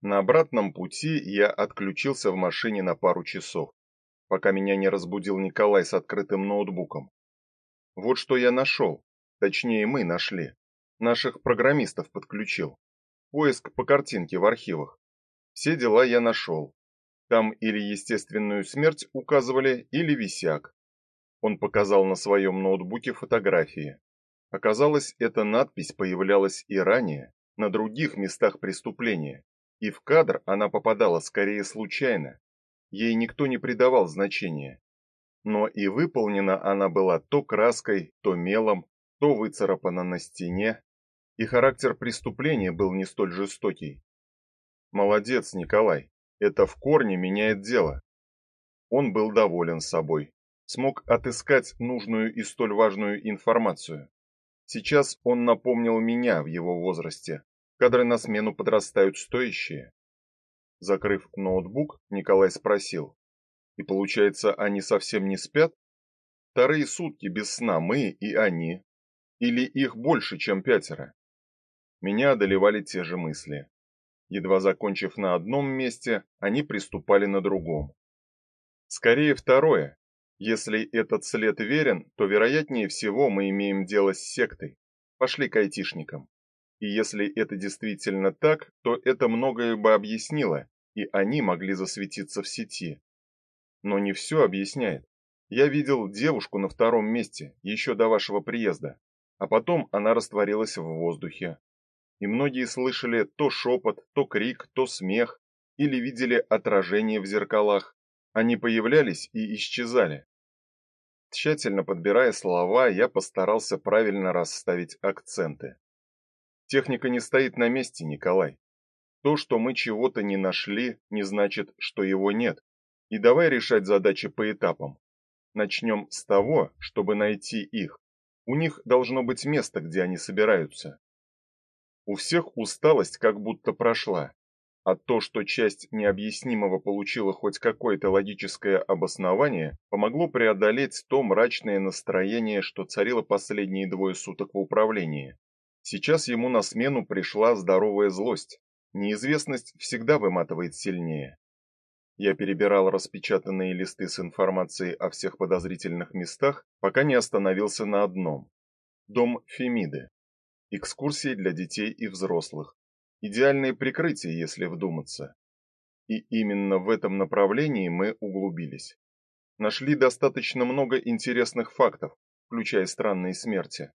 На обратном пути я отключился в машине на пару часов, пока меня не разбудил Николай с открытым ноутбуком. Вот что я нашел, точнее мы нашли. Наших программистов подключил. Поиск по картинке в архивах. Все дела я нашел. Там или естественную смерть указывали, или висяк. Он показал на своем ноутбуке фотографии. Оказалось, эта надпись появлялась и ранее, на других местах преступления, и в кадр она попадала скорее случайно. Ей никто не придавал значения. Но и выполнена она была то краской, то мелом, то выцарапана на стене, и характер преступления был не столь жестокий. Молодец, Николай. Это в корне меняет дело. Он был доволен собой. Смог отыскать нужную и столь важную информацию. Сейчас он напомнил меня в его возрасте. Кадры на смену подрастают стоящие. Закрыв ноутбук, Николай спросил: "И получается, они совсем не спят? Вторые сутки без сна мы и они, или их больше, чем пятеро?" Меня одолевали те же мысли. Едва закончив на одном месте, они приступали на другом. Скорее второе. Если этот след верен, то вероятнее всего мы имеем дело с сектой. Пошли к айтишникам. И если это действительно так, то это многое бы объяснило, и они могли засветиться в сети. Но не все объясняет. Я видел девушку на втором месте еще до вашего приезда, а потом она растворилась в воздухе, и многие слышали то шепот, то крик, то смех, или видели отражение в зеркалах. Они появлялись и исчезали. Тщательно подбирая слова, я постарался правильно расставить акценты. Техника не стоит на месте, Николай. То, что мы чего-то не нашли, не значит, что его нет. И давай решать задачи по этапам. Начнем с того, чтобы найти их. У них должно быть место, где они собираются. У всех усталость как будто прошла, а то, что часть необъяснимого получила хоть какое-то логическое обоснование, помогло преодолеть то мрачное настроение, что царило последние двое суток в управлении. Сейчас ему на смену пришла здоровая злость. Неизвестность всегда выматывает сильнее. Я перебирал распечатанные листы с информацией о всех подозрительных местах, пока не остановился на одном. Дом Фемиды. Экскурсии для детей и взрослых. Идеальное прикрытие, если вдуматься. И именно в этом направлении мы углубились. Нашли достаточно много интересных фактов, включая странные смерти.